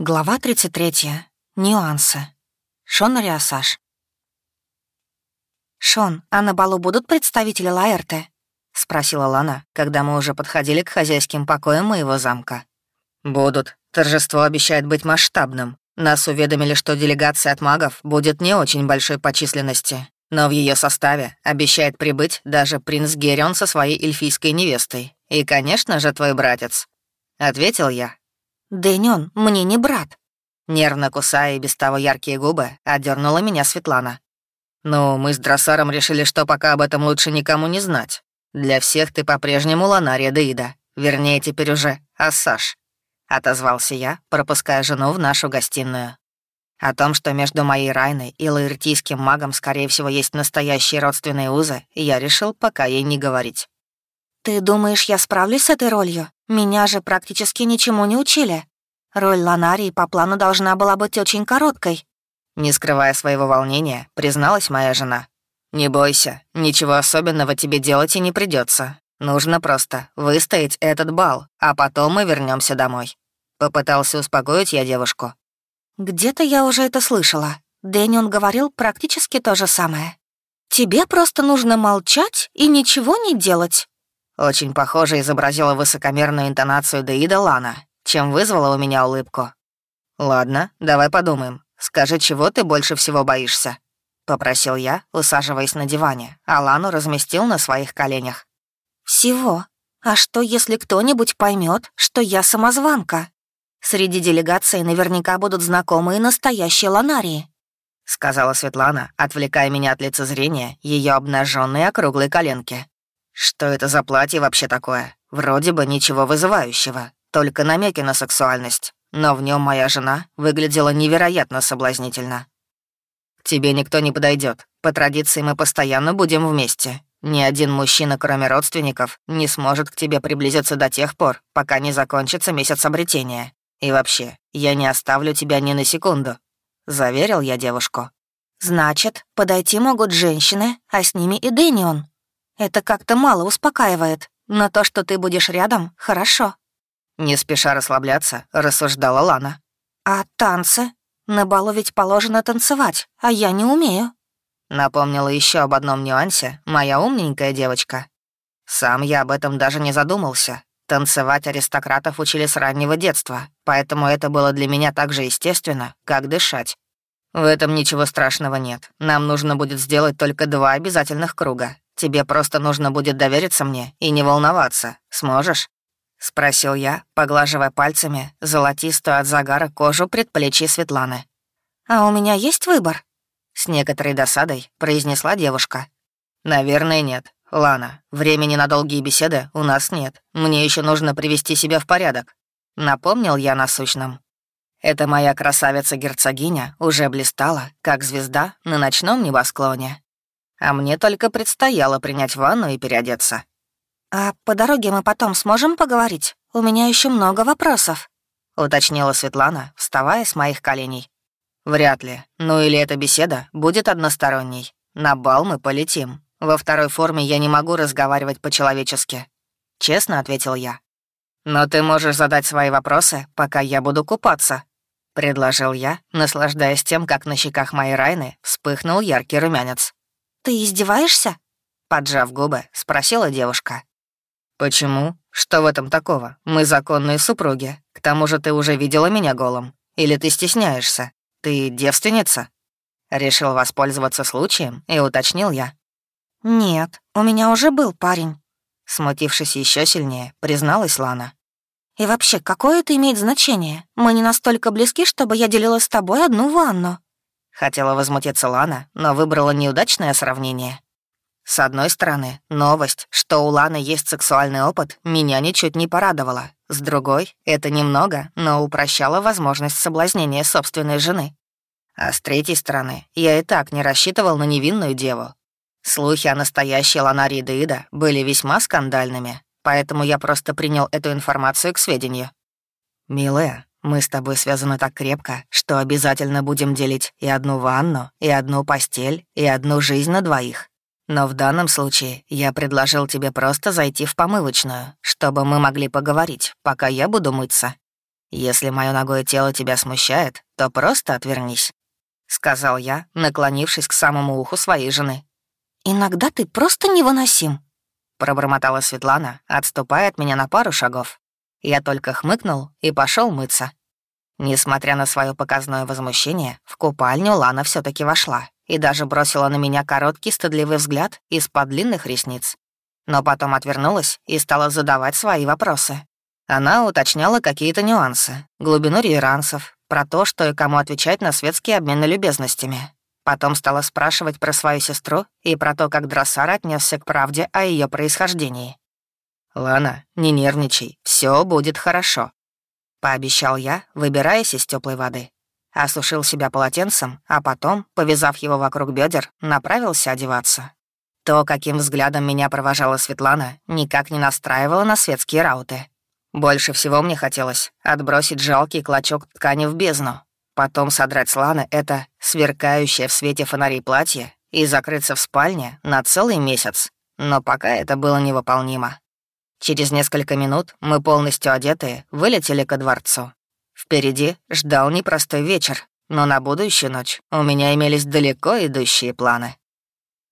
Глава 33. Нюансы. Шон Риасаш. «Шон, а на балу будут представители Лаэрте?» — спросила Лана, когда мы уже подходили к хозяйским покоям моего замка. «Будут. Торжество обещает быть масштабным. Нас уведомили, что делегация от магов будет не очень большой по численности, но в ее составе обещает прибыть даже принц Герион со своей эльфийской невестой. И, конечно же, твой братец», — ответил я, «Дэнион, мне не брат». Нервно кусая и без того яркие губы, одернула меня Светлана. «Ну, мы с Дроссаром решили, что пока об этом лучше никому не знать. Для всех ты по-прежнему Ланария Деида. Вернее, теперь уже Ассаш», — отозвался я, пропуская жену в нашу гостиную. О том, что между моей Райной и лаэртийским магом, скорее всего, есть настоящие родственные узы, я решил пока ей не говорить. «Ты думаешь, я справлюсь с этой ролью? Меня же практически ничему не учили. Роль Ланарии по плану должна была быть очень короткой». Не скрывая своего волнения, призналась моя жена. «Не бойся, ничего особенного тебе делать и не придется. Нужно просто выстоять этот бал, а потом мы вернемся домой». Попытался успокоить я девушку. «Где-то я уже это слышала. Дэнион говорил практически то же самое. Тебе просто нужно молчать и ничего не делать. Очень похоже изобразила высокомерную интонацию Деида Лана, чем вызвала у меня улыбку. «Ладно, давай подумаем. Скажи, чего ты больше всего боишься?» — попросил я, усаживаясь на диване, а Лану разместил на своих коленях. «Всего. А что, если кто-нибудь поймет, что я самозванка? Среди делегации наверняка будут знакомые настоящие ланарии», — сказала Светлана, отвлекая меня от лицезрения ее обнаженной округлой коленки. Что это за платье вообще такое? Вроде бы ничего вызывающего, только намеки на сексуальность. Но в нем моя жена выглядела невероятно соблазнительно. К тебе никто не подойдет. По традиции мы постоянно будем вместе. Ни один мужчина, кроме родственников, не сможет к тебе приблизиться до тех пор, пока не закончится месяц обретения. И вообще, я не оставлю тебя ни на секунду», — заверил я девушку. «Значит, подойти могут женщины, а с ними и Дэнион», это как-то мало успокаивает, но то, что ты будешь рядом, хорошо». Не спеша расслабляться, рассуждала Лана. «А танцы? На балу ведь положено танцевать, а я не умею». Напомнила еще об одном нюансе моя умненькая девочка. Сам я об этом даже не задумался. Танцевать аристократов учили с раннего детства, поэтому это было для меня так же естественно, как дышать. В этом ничего страшного нет. Нам нужно будет сделать только два обязательных круга, Тебе просто нужно будет довериться мне и не волноваться. Сможешь?» — спросил я, поглаживая пальцами золотистую от загара кожу предплечья Светланы. «А у меня есть выбор?» — с некоторой досадой произнесла девушка. «Наверное, нет. Лана, времени на долгие беседы у нас нет. Мне еще нужно привести себя в порядок», — напомнил я насущном. Эта моя красавица-герцогиня уже блистала, как звезда на ночном небосклоне. А мне только предстояло принять ванну и переодеться. «А по дороге мы потом сможем поговорить? У меня еще много вопросов», — уточнила Светлана, вставая с моих коленей. «Вряд ли. Ну или эта беседа будет односторонней. На бал мы полетим. Во второй форме я не могу разговаривать по-человечески», — честно ответил я. «Но ты можешь задать свои вопросы, пока я буду купаться», — предложил я, наслаждаясь тем, как на щеках моей Райны вспыхнул яркий румянец. «Ты издеваешься?» Поджав губы, спросила девушка. «Почему? Что в этом такого? Мы законные супруги. К тому же ты уже видела меня голым. Или ты стесняешься? Ты девственница?» Решил воспользоваться случаем и уточнил я. «Нет, у меня уже был парень», — смутившись еще сильнее, призналась Лана. «И вообще, какое это имеет значение? Мы не настолько близки, чтобы я делила с тобой одну ванну». Хотела возмутиться Лана, но выбрала неудачное сравнение. С одной стороны, новость, что у Ланы есть сексуальный опыт, меня ничуть не порадовала. С другой, это немного, но упрощало возможность соблазнения собственной жены. А с третьей стороны, я и так не рассчитывал на невинную деву. Слухи о настоящей Ланаре Деида были весьма скандальными, поэтому я просто принял эту информацию к сведению. «Милая, мы с тобой связаны так крепко, что обязательно будем делить и одну ванну, и одну постель, и одну жизнь на двоих. Но в данном случае я предложил тебе просто зайти в помывочную, чтобы мы могли поговорить, пока я буду мыться. «Если мое ногое тело тебя смущает, то просто отвернись», — сказал я, наклонившись к самому уху своей жены. «Иногда ты просто невыносим», — пробормотала Светлана, отступая от меня на пару шагов. Я только хмыкнул и пошел мыться. Несмотря на свое показное возмущение, в купальню Лана все таки вошла и даже бросила на меня короткий стыдливый взгляд из-под длинных ресниц. Но потом отвернулась и стала задавать свои вопросы. Она уточняла какие-то нюансы, глубину реверансов, про то, что и кому отвечать на светские обмены любезностями. Потом стала спрашивать про свою сестру и про то, как Дроссар отнесся к правде о ее происхождении. «Лана, не нервничай, все будет хорошо», — пообещал я, выбираясь из теплой воды. Осушил себя полотенцем, а потом, повязав его вокруг бедер, направился одеваться. То, каким взглядом меня провожала Светлана, никак не настраивало на светские рауты. Больше всего мне хотелось отбросить жалкий клочок ткани в бездну, потом содрать с Ланы это сверкающее в свете фонарей платье и закрыться в спальне на целый месяц. Но пока это было невыполнимо. Через несколько минут мы полностью одетые вылетели ко дворцу. Впереди ждал непростой вечер, но на будущую ночь у меня имелись далеко идущие планы.